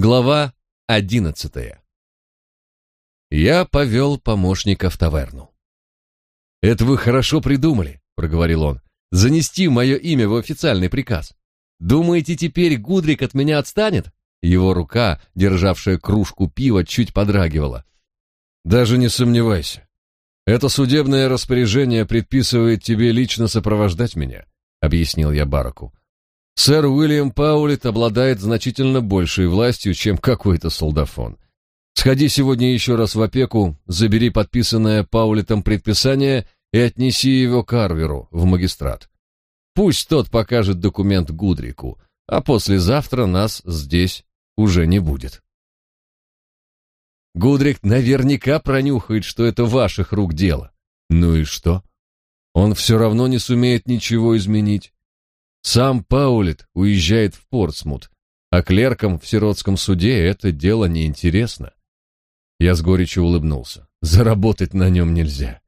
Глава одиннадцатая. Я повел помощника в таверну. «Это вы хорошо придумали», — проговорил он, — «занести мое имя в официальный приказ. Думаете, теперь Гудрик от меня отстанет?» Его рука, державшая кружку пива, чуть подрагивала. «Даже не сомневайся. Это судебное распоряжение предписывает тебе лично сопровождать меня», — объяснил я Бараку. Сэр Уильям Паулит обладает значительно большей властью, чем какой-то солдафон. Сходи сегодня еще раз в опеку, забери подписанное Паулитом предписание и отнеси его Карверу в магистрат. Пусть тот покажет документ Гудрику, а послезавтра нас здесь уже не будет. Гудрик наверняка пронюхает, что это ваших рук дело. Ну и что? Он все равно не сумеет ничего изменить. Сам Паулит уезжает в Портсмут, а клеркам в сиротском суде это дело неинтересно. Я с горечью улыбнулся. Заработать на нем нельзя.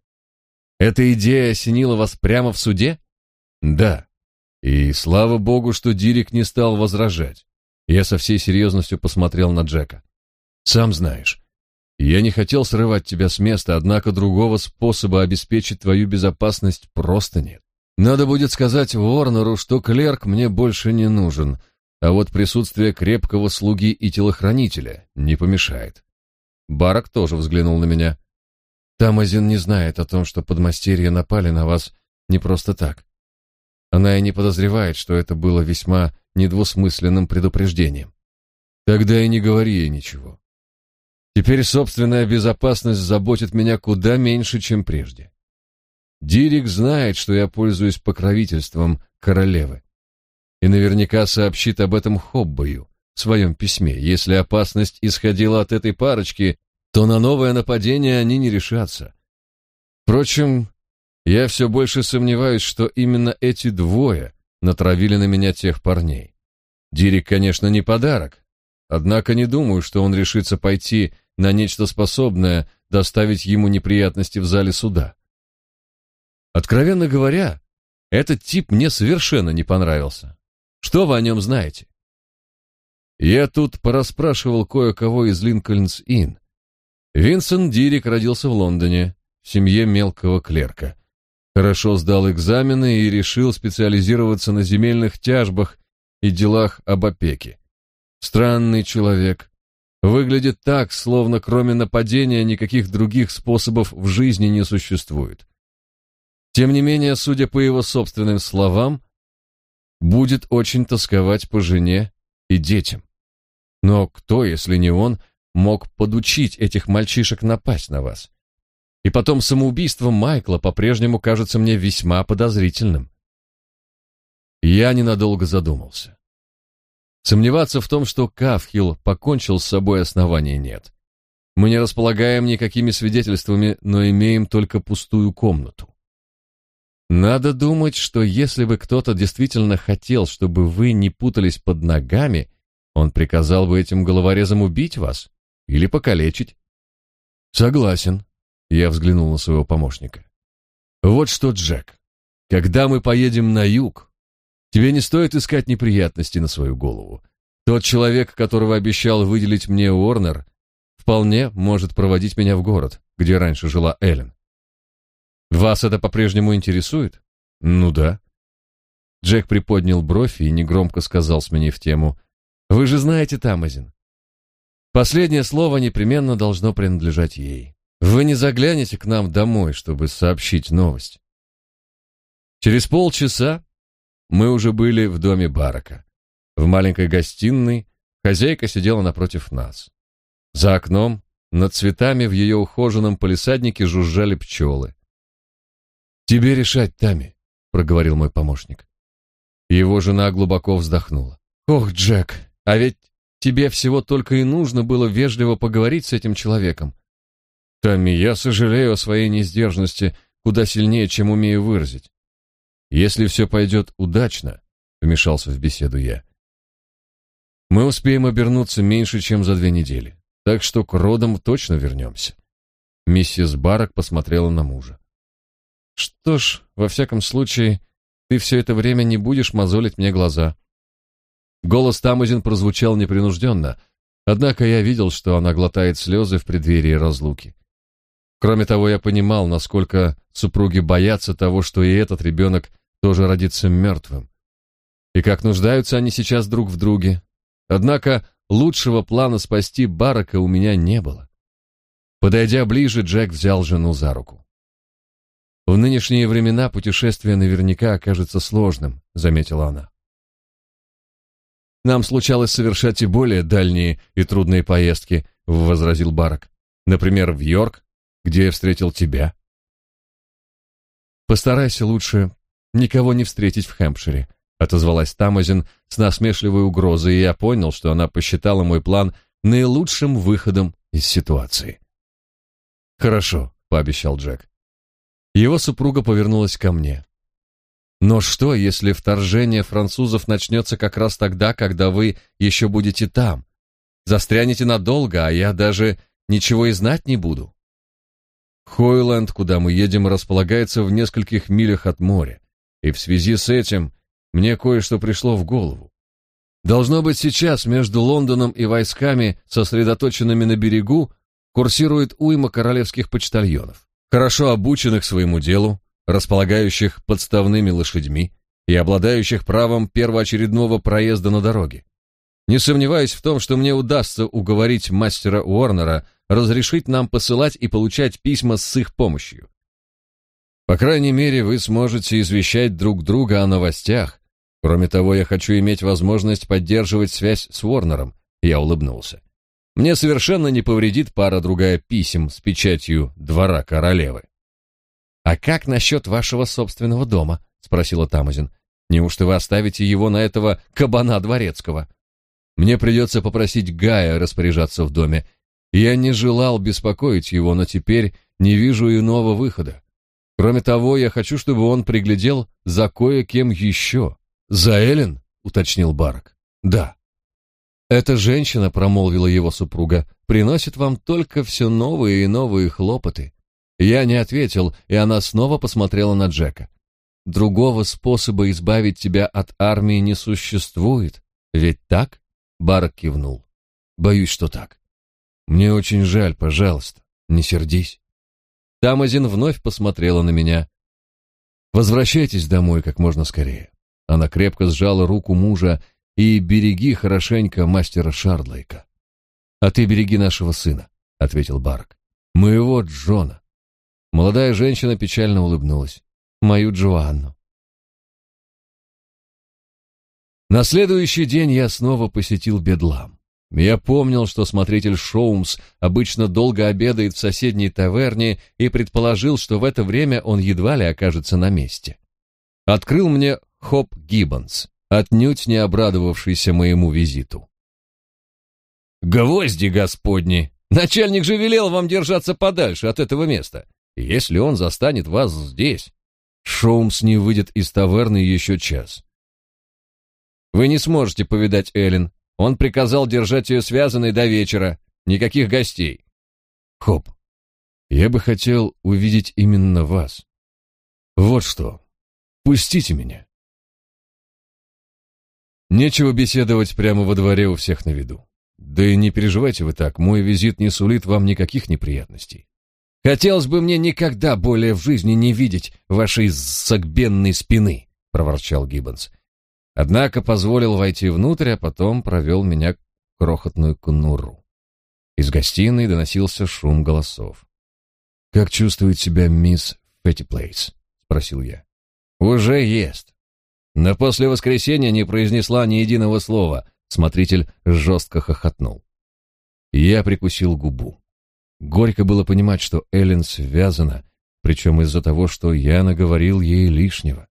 Эта идея осенила вас прямо в суде? Да. И слава богу, что Дирик не стал возражать. Я со всей серьезностью посмотрел на Джека. Сам знаешь, я не хотел срывать тебя с места, однако другого способа обеспечить твою безопасность просто нет. Надо будет сказать Ворнеру, что клерк мне больше не нужен, а вот присутствие крепкого слуги и телохранителя не помешает. Барак тоже взглянул на меня. Тамазин не знает о том, что подмастерья напали на вас не просто так. Она и не подозревает, что это было весьма недвусмысленным предупреждением. Тогда и не говори ей ничего. Теперь собственная безопасность заботит меня куда меньше, чем прежде. Дирик знает, что я пользуюсь покровительством королевы. И наверняка сообщит об этом Хоббою в своем письме. Если опасность исходила от этой парочки, то на новое нападение они не решатся. Впрочем, я все больше сомневаюсь, что именно эти двое натравили на меня тех парней. Дирик, конечно, не подарок, однако не думаю, что он решится пойти на нечто способное доставить ему неприятности в зале суда. Откровенно говоря, этот тип мне совершенно не понравился. Что вы о нем знаете? Я тут порасспрашивал кое-кого из Линкольнс-Инн. Винсент Дирик родился в Лондоне, в семье мелкого клерка. Хорошо сдал экзамены и решил специализироваться на земельных тяжбах и делах об опеке. Странный человек. Выглядит так, словно кроме нападения никаких других способов в жизни не существует. Тем не менее, судя по его собственным словам, будет очень тосковать по жене и детям. Но кто, если не он, мог подучить этих мальчишек напасть на вас? И потом самоубийство Майкла по-прежнему кажется мне весьма подозрительным. Я ненадолго задумался. Сомневаться в том, что Кафхил покончил с собой, основания нет. Мы не располагаем никакими свидетельствами, но имеем только пустую комнату. Надо думать, что если бы кто-то действительно хотел, чтобы вы не путались под ногами, он приказал бы этим головорезам убить вас или покалечить. Согласен. Я взглянул на своего помощника. Вот что, Джек, когда мы поедем на юг, тебе не стоит искать неприятности на свою голову. Тот человек, которого обещал выделить мне Уорнер, вполне может проводить меня в город, где раньше жила Эллен. Вас это по-прежнему интересует? Ну да. Джек приподнял бровь и негромко сказал, сменив тему: "Вы же знаете Тамазин. Последнее слово непременно должно принадлежать ей. Вы не заглянете к нам домой, чтобы сообщить новость?" Через полчаса мы уже были в доме Барака. В маленькой гостиной хозяйка сидела напротив нас. За окном над цветами в ее ухоженном полисаднике жужжали пчелы. Тебе решать, Тами, проговорил мой помощник. Его жена глубоко вздохнула. Ох, Джек, а ведь тебе всего только и нужно было вежливо поговорить с этим человеком. Тами, я сожалею о своей несдержанности куда сильнее, чем умею выразить. Если все пойдет удачно, вмешался в беседу я. Мы успеем обернуться меньше, чем за две недели. Так что к родам точно вернемся. Миссис Барак посмотрела на мужа. Что ж, во всяком случае, ты все это время не будешь мозолить мне глаза. Голос Тамазин прозвучал непринужденно, Однако я видел, что она глотает слезы в преддверии разлуки. Кроме того, я понимал, насколько супруги боятся того, что и этот ребенок тоже родится мертвым. И как нуждаются они сейчас друг в друге. Однако лучшего плана спасти Барака у меня не было. Подойдя ближе, Джек взял жену за руку. В нынешние времена путешествие наверняка окажется сложным, заметила она. Нам случалось совершать и более дальние и трудные поездки, возразил Барак. Например, в Йорк, где я встретил тебя. Постарайся лучше никого не встретить в Хэмпшире, отозвалась Тамазин с насмешливой угрозой, и я понял, что она посчитала мой план наилучшим выходом из ситуации. Хорошо, пообещал Джек. Его супруга повернулась ко мне. Но что, если вторжение французов начнется как раз тогда, когда вы еще будете там? Застрянете надолго, а я даже ничего и знать не буду. Хойленд, куда мы едем, располагается в нескольких милях от моря, и в связи с этим мне кое-что пришло в голову. Должно быть, сейчас между Лондоном и войсками, сосредоточенными на берегу, курсирует уйма королевских почтальонов, хорошо обученных своему делу, располагающих подставными лошадьми и обладающих правом первоочередного проезда на дороге. Не сомневаюсь в том, что мне удастся уговорить мастера Уорнера разрешить нам посылать и получать письма с их помощью. По крайней мере, вы сможете извещать друг друга о новостях. Кроме того, я хочу иметь возможность поддерживать связь с Уорнером. Я улыбнулся. Мне совершенно не повредит пара-другая писем с печатью двора королевы. «А как насчет вашего собственного дома?» — спросила Тамазин. «Неужто вы оставите его на этого кабана дворецкого?» «Мне придется попросить Гая распоряжаться в доме. Я не желал беспокоить его, но теперь не вижу иного выхода. Кроме того, я хочу, чтобы он приглядел за кое-кем еще». «За Эллен?» — уточнил Барак. «Да». Эта женщина, промолвила его супруга, приносит вам только все новые и новые хлопоты. Я не ответил, и она снова посмотрела на Джека. Другого способа избавить тебя от армии не существует, ведь так? Барк кивнул. Боюсь, что так. Мне очень жаль, пожалуйста, не сердись. Тамазин вновь посмотрела на меня. Возвращайтесь домой как можно скорее. Она крепко сжала руку мужа и береги хорошенько мастера Шардлейка. А ты береги нашего сына, ответил Барк. Моего Джона. Молодая женщина печально улыбнулась. Мою Джоанну. На следующий день я снова посетил Бедлам. Я помнил, что смотритель Шоумс обычно долго обедает в соседней таверне и предположил, что в это время он едва ли окажется на месте. Открыл мне Хоп Гиббонс отнюдь не обрадовавшийся моему визиту. «Гвозди господни! Начальник же велел вам держаться подальше от этого места. Если он застанет вас здесь, Шоумс не выйдет из таверны еще час. Вы не сможете повидать Эллен. Он приказал держать ее связанной до вечера. Никаких гостей. Хоп, я бы хотел увидеть именно вас. Вот что. Пустите меня. Нечего беседовать прямо во дворе у всех на виду. Да и не переживайте вы так, мой визит не сулит вам никаких неприятностей. Хотелось бы мне никогда более в жизни не видеть вашей согбенной спины, проворчал Гиббонс. Однако позволил войти внутрь, а потом провел меня в крохотную конуру. Из гостиной доносился шум голосов. Как чувствует себя мисс Феттиплейс? спросил я. Уже ест. Но после воскресенья не произнесла ни единого слова. Смотритель жестко хохотнул. Я прикусил губу. Горько было понимать, что Эллен связана, причем из-за того, что я наговорил ей лишнего.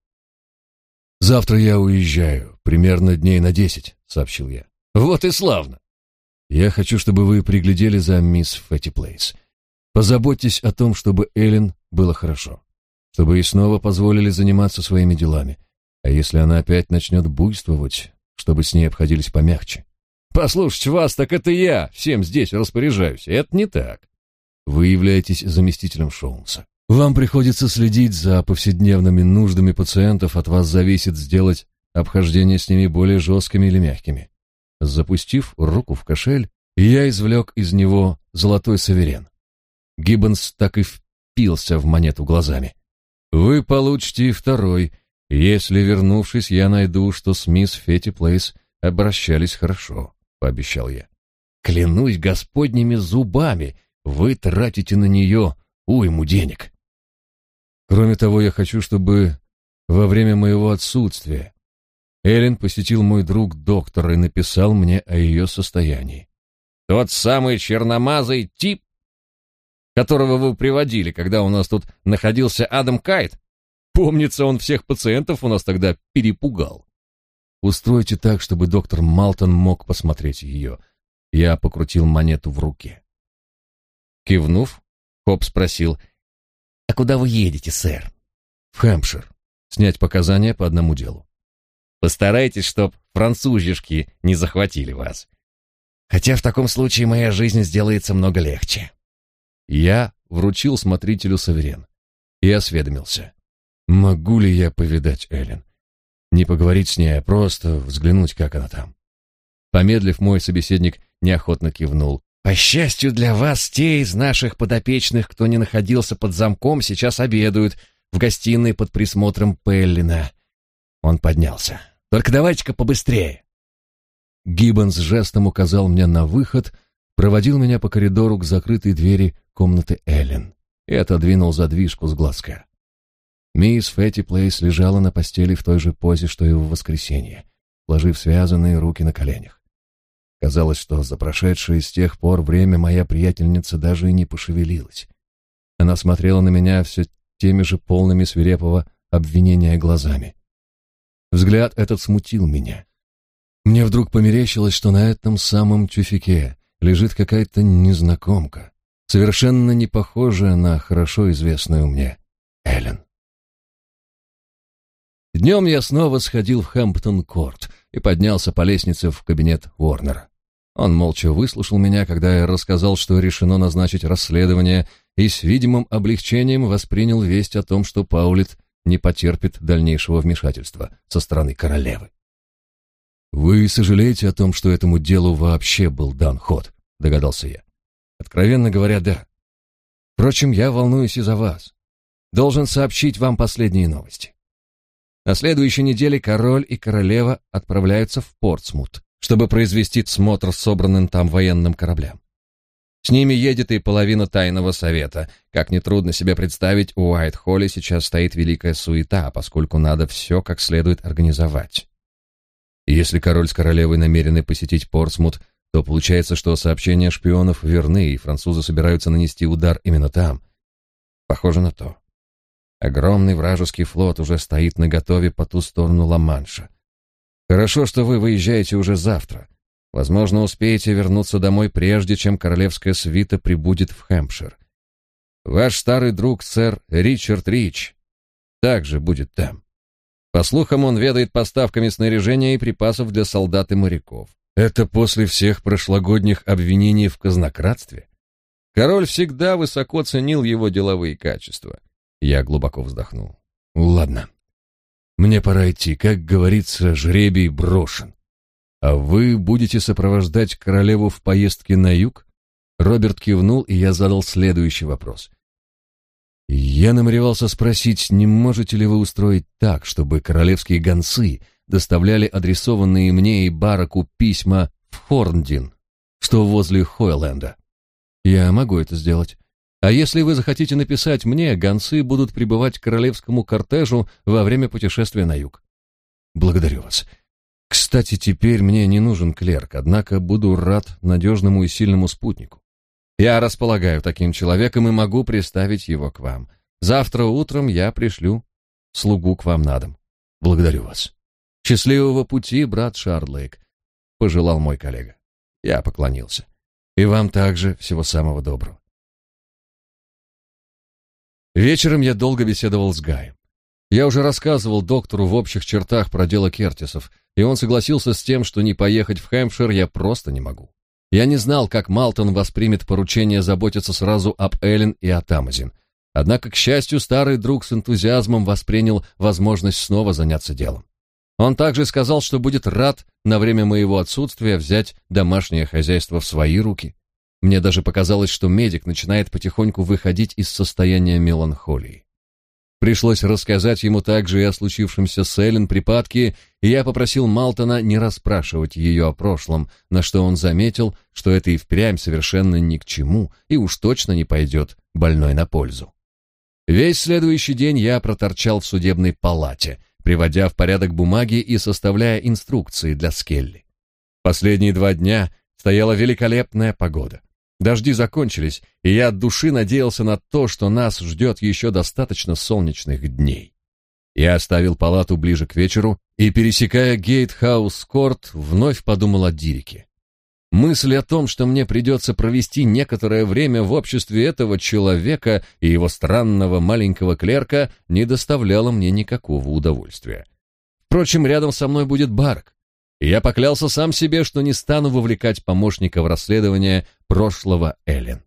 «Завтра я уезжаю, примерно дней на десять», — сообщил я. «Вот и славно!» «Я хочу, чтобы вы приглядели за мисс Феттиплейс. Позаботьтесь о том, чтобы Эллен было хорошо, чтобы ей снова позволили заниматься своими делами. А если она опять начнет буйствовать, чтобы с ней обходились помягче? Послушайте вас, так это я всем здесь распоряжаюсь. Это не так. Вы являетесь заместителем Шоунса. Вам приходится следить за повседневными нуждами пациентов, от вас зависит сделать обхождение с ними более жесткими или мягкими. Запустив руку в кошель, я извлек из него золотой саверен. Гиббонс так и впился в монету глазами. «Вы получите и второй, если, вернувшись, я найду, что с мисс Фетти Плейс обращались хорошо», — пообещал я. «Клянусь господними зубами, вы тратите на нее уйму денег». Кроме того, я хочу, чтобы во время моего отсутствия Эллен посетил мой друг доктор и написал мне о ее состоянии. Тот самый черномазый тип, которого вы приводили, когда у нас тут находился Адам Кайт. Помнится, он всех пациентов у нас тогда перепугал. Устройте так, чтобы доктор Малтон мог посмотреть ее. Я покрутил монету в руке. Кивнув, Хоп спросил, «А куда вы едете, сэр?» «В Хэмпшир. Снять показания по одному делу». «Постарайтесь, чтоб французишки не захватили вас. Хотя в таком случае моя жизнь сделается много легче». Я вручил смотрителю суверен и осведомился. «Могу ли я повидать Эллен? Не поговорить с ней, а просто взглянуть, как она там». Помедлив, мой собеседник неохотно кивнул. «По счастью для вас, те из наших подопечных, кто не находился под замком, сейчас обедают в гостиной под присмотром Пеллина». Он поднялся. «Только давайте-ка побыстрее». Гиббонс жестом указал мне на выход, проводил меня по коридору к закрытой двери комнаты Эллен и отодвинул задвижку с глазка. Мисс Фетти Плейс лежала на постели в той же позе, что и в воскресенье, сложив связанные руки на коленях. Казалось, что за прошедшее с тех пор время моя приятельница даже и не пошевелилась. Она смотрела на меня все теми же полными свирепого обвинения глазами. Взгляд этот смутил меня. Мне вдруг померещилось, что на этом самом тюфике лежит какая-то незнакомка, совершенно не похожая на хорошо известную мне Эллен. Днем я снова сходил в Хэмптон-Корт и поднялся по лестнице в кабинет Уорнера. Он молча выслушал меня, когда я рассказал, что решено назначить расследование, и с видимым облегчением воспринял весть о том, что Паулит не потерпит дальнейшего вмешательства со стороны королевы. «Вы сожалеете о том, что этому делу вообще был дан ход?» — догадался я. «Откровенно говоря, да. Впрочем, я волнуюсь и за вас. Должен сообщить вам последние новости. На следующей неделе король и королева отправляются в Портсмут, чтобы произвести смотр собранным там военным кораблям. С ними едет и половина тайного совета. Как нетрудно себе представить, у Уайт-Холле сейчас стоит великая суета, поскольку надо все как следует организовать. Если король с королевой намерены посетить Портсмут, то получается, что сообщения шпионов верны, и французы собираются нанести удар именно там. Похоже на то. Огромный вражеский флот уже стоит наготове по ту сторону Ла-Манша. Хорошо, что вы выезжаете уже завтра. Возможно, успеете вернуться домой прежде, чем королевская свита прибудет в Хэмпшир. Ваш старый друг сэр Ричард Рич также будет там. По слухам, он ведает поставками снаряжения и припасов для солдат и моряков. Это после всех прошлогодних обвинений в казнократстве? Король всегда высоко ценил его деловые качества. Я глубоко вздохнул. Ладно. Мне пора идти, как говорится, жребий брошен. А вы будете сопровождать королеву в поездке на юг? Роберт кивнул, и я задал следующий вопрос. Я намеревался спросить, не можете ли вы устроить так, чтобы королевские гонцы доставляли адресованные мне и Бараку письма в Хорндин, что возле Хойленда? Я могу это сделать. А если вы захотите написать мне, гонцы будут прибывать к королевскому кортежу во время путешествия на юг. Благодарю вас. Кстати, теперь мне не нужен клерк, однако буду рад надежному и сильному спутнику. Я располагаю таким человеком и могу приставить его к вам. Завтра утром я пришлю слугу к вам на дом. Благодарю вас. Счастливого пути, брат Шардлейк, пожелал мой коллега. Я поклонился. И вам также всего самого доброго. Вечером я долго беседовал с Гаем. Я уже рассказывал доктору в общих чертах про дело Кертисов, и он согласился с тем, что не поехать в Хэмпшир я просто не могу. Я не знал, как Малтон воспримет поручение заботиться сразу об Эллен и о Тамазин. Однако, к счастью, старый друг с энтузиазмом воспринял возможность снова заняться делом. Он также сказал, что будет рад на время моего отсутствия взять домашнее хозяйство в свои руки. Мне даже показалось, что медик начинает потихоньку выходить из состояния меланхолии. Пришлось рассказать ему также и о случившемся с Эллен припадке, и я попросил Малтона не расспрашивать ее о прошлом, на что он заметил, что это и впрямь совершенно ни к чему и уж точно не пойдет больной на пользу. Весь следующий день я проторчал в судебной палате, приводя в порядок бумаги и составляя инструкции для Скелли. Последние два дня стояла великолепная погода. Дожди закончились, и я от души надеялся на то, что нас ждет еще достаточно солнечных дней. Я оставил палату ближе к вечеру и, пересекая Гейтхаус-корт, вновь подумал о Дирике. Мысль о том, что мне придется провести некоторое время в обществе этого человека и его странного маленького клерка, не доставляла мне никакого удовольствия. Впрочем, рядом со мной будет Барк, я поклялся сам себе, что не стану вовлекать помощника в расследование прошлого Эллен.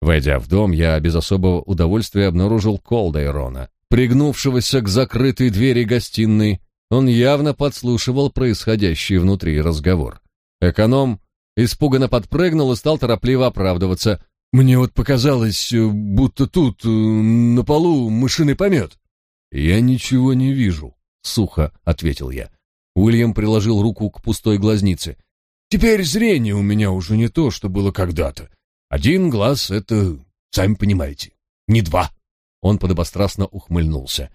Войдя в дом, я без особого удовольствия обнаружил Колдайрона, пригнувшегося к закрытой двери гостиной. Он явно подслушивал происходящий внутри разговор. Эконом испуганно подпрыгнул и стал торопливо оправдываться. «Мне вот показалось, будто тут, на полу, мышиный помет». «Я ничего не вижу», — сухо ответил я. Уильям приложил руку к пустой глазнице. Теперь зрение у меня уже не то, что было когда-то. Один глаз — это, сами понимаете, не два. Он подобострастно ухмыльнулся.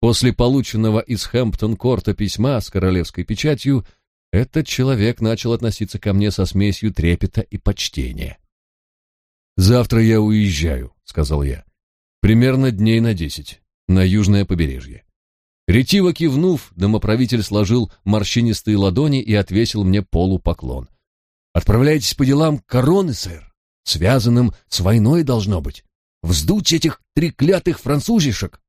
После полученного из Хэмптон-корта письма с королевской печатью этот человек начал относиться ко мне со смесью трепета и почтения. «Завтра я уезжаю», — сказал я. «Примерно дней на десять, на южное побережье. Ретиво кивнув, домоправитель сложил морщинистые ладони и отвесил мне полупоклон. «Отправляйтесь по делам короны, сэр. Связанным с войной должно быть. Вздуть этих треклятых французишек!»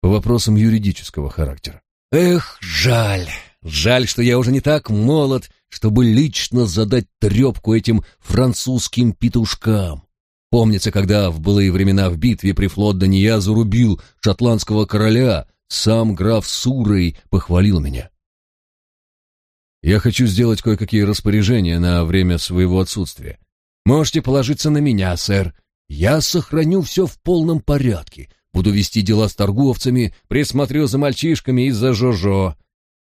По вопросам юридического характера. «Эх, жаль, жаль, что я уже не так молод, чтобы лично задать трепку этим французским петушкам. Помнится, когда в былые времена в битве при Флоддене я зарубил шотландского короля, сам граф Сурой похвалил меня. Я хочу сделать кое-какие распоряжения на время своего отсутствия. Можете положиться на меня, сэр. Я сохраню все в полном порядке. Буду вести дела с торговцами, присмотрю за мальчишками и за Жожо.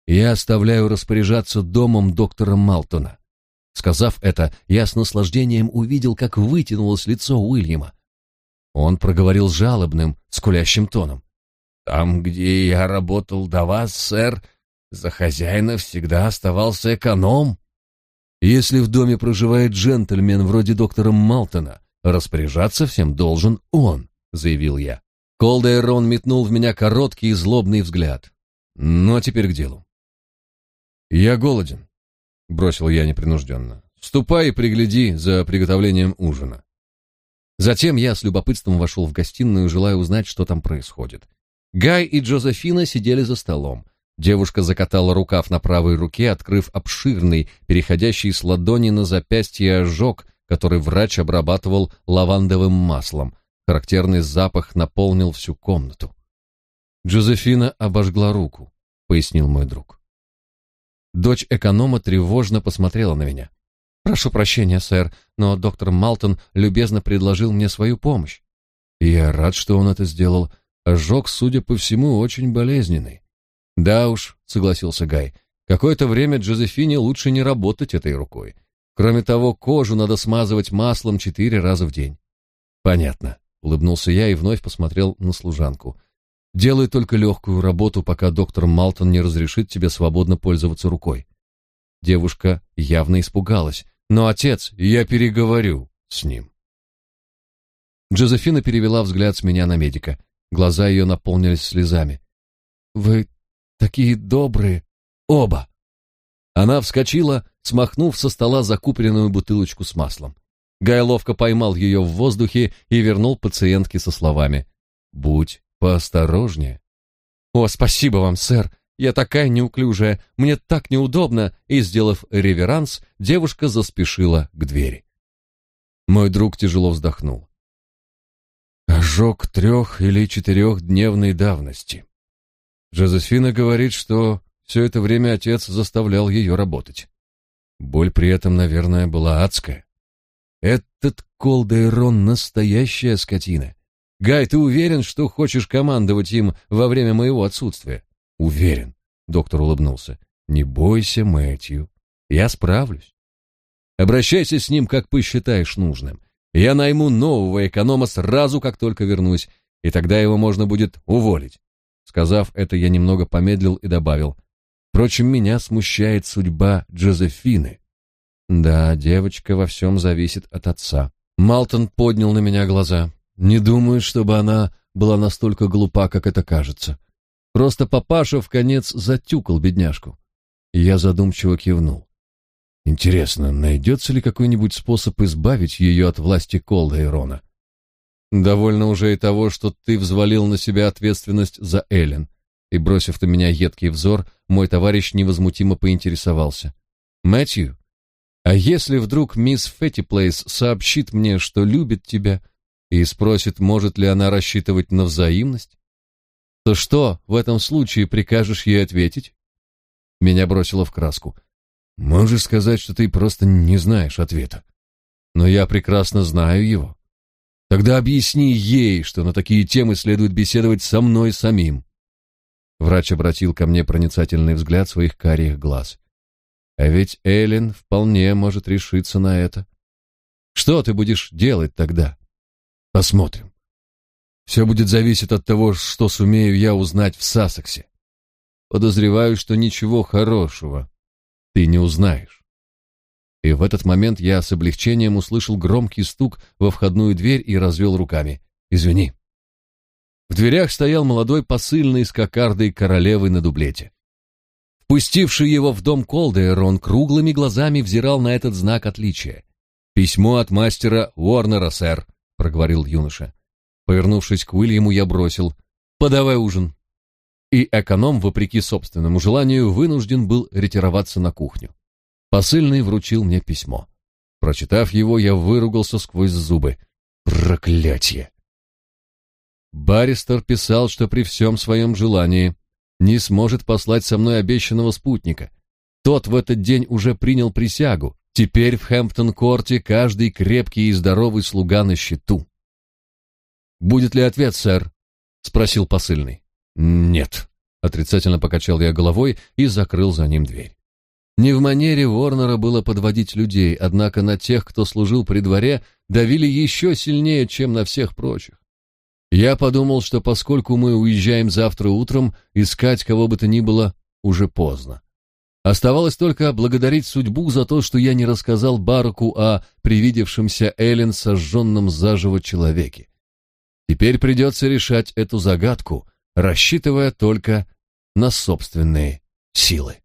Я оставляю распоряжаться домом доктора Малтона. Сказав это, я с наслаждением увидел, как вытянулось лицо Уильяма. Он проговорил жалобным, скулящим тоном. Там, где я работал до вас, сэр, за хозяина всегда оставался эконом. Если в доме проживает джентльмен вроде доктора Малтона, распоряжаться всем должен он, заявил я. Колдейрон метнул в меня короткий и злобный взгляд. Но теперь к делу. Я голоден, бросил я непринужденно. Ступай и пригляди за приготовлением ужина. Затем я с любопытством вошел в гостиную, желая узнать, что там происходит. Гай и Джозефина сидели за столом. Девушка закатала рукав на правой руке, открыв обширный, переходящий с ладони на запястье ожог, который врач обрабатывал лавандовым маслом. Характерный запах наполнил всю комнату. Джозефина обожгла руку, пояснил мой друг. Дочь эконома тревожно посмотрела на меня. Прошу прощения, сэр, но доктор Малтон любезно предложил мне свою помощь. Я рад, что он это сделал. Ожог, судя по всему, очень болезненный. Да уж, согласился Гай. Какое-то время Джозефине лучше не работать этой рукой. Кроме того, кожу надо смазывать маслом четыре раза в день. Понятно, улыбнулся я и вновь посмотрел на служанку. Делай только легкую работу, пока доктор Малтон не разрешит тебе свободно пользоваться рукой. Девушка явно испугалась. Но отец, я переговорю с ним. Джозефина перевела взгляд с меня на медика. Глаза ее наполнились слезами. «Вы такие добрые, оба!» Она вскочила, смахнув со стола закупленную бутылочку с маслом. Гай ловко поймал ее в воздухе и вернул пациентке со словами «Будь поосторожнее». «О, спасибо вам, сэр! Я такая неуклюжая, мне так неудобно!» И, сделав реверанс, девушка заспешила к двери. Мой друг тяжело вздохнул. Ожог трех- или четырехдневной давности. Жозефина говорит, что все это время отец заставлял ее работать. Боль при этом, наверное, была адская. Этот Колдейрон настоящая скотина. Гай, ты уверен, что хочешь командовать им во время моего отсутствия? Уверен, доктор улыбнулся. Не бойся, Мэтью. Я справлюсь. Обращайся с ним, как посчитаешь нужным. Я найму нового эконома сразу, как только вернусь, и тогда его можно будет уволить. Сказав это, я немного помедлил и добавил: "Впрочем, меня смущает судьба Джозефины. Да, девочка во всем зависит от отца". Малтон поднял на меня глаза. Не думаю, чтобы она была настолько глупа, как это кажется. Просто папаша в конец затюкал бедняжку. Я задумчиво кивнул. Интересно, найдется ли какой-нибудь способ избавить ее от власти Колда и? Довольно уже и того, что ты взвалил на себя ответственность за Эллен. И бросив на меня едкий взор, мой товарищ невозмутимо поинтересовался: "Мэтью, а если вдруг мисс Феттиплейс сообщит мне, что любит тебя, и спросит, может ли она рассчитывать на взаимность, то что в этом случае прикажешь ей ответить?" Меня бросило в краску. Можешь сказать, что ты просто не знаешь ответа. Но я прекрасно знаю его. Тогда объясни ей, что на такие темы следует беседовать со мной самим. Врач обратил ко мне проницательный взгляд своих карих глаз. А ведь Эллен вполне может решиться на это. Что ты будешь делать тогда? Посмотрим. Все будет зависеть от того, что сумею я узнать в Сассексе. Подозреваю, что ничего хорошего ты не узнаешь. И в этот момент я с облегчением услышал громкий стук во входную дверь и развел руками. Извини. В дверях стоял молодой посыльный с кокардой королевы на дублете. Впустивший его в дом Колдейр, он круглыми глазами взирал на этот знак отличия. «Письмо от мастера Уорнера, сэр», — проговорил юноша. Повернувшись к Уильяму, я бросил «Подавай ужин» и эконом, вопреки собственному желанию, вынужден был ретироваться на кухню. Посыльный вручил мне письмо. Прочитав его, я выругался сквозь зубы. Проклятье! Баристер писал, что при всем своем желании не сможет послать со мной обещанного спутника. Тот в этот день уже принял присягу. Теперь в Хэмптон-корте каждый крепкий и здоровый слуга на счету. «Будет ли ответ, сэр?» — спросил посыльный. «Нет», — отрицательно покачал я головой и закрыл за ним дверь. Не в манере Ворнера было подводить людей, однако на тех, кто служил при дворе, давили еще сильнее, чем на всех прочих. Я подумал, что поскольку мы уезжаем завтра утром, искать кого бы то ни было уже поздно. Оставалось только благодарить судьбу за то, что я не рассказал Бараку о привидевшемся Эллен сожженном заживо человеке. Теперь придется решать эту загадку, рассчитывая только на собственные силы.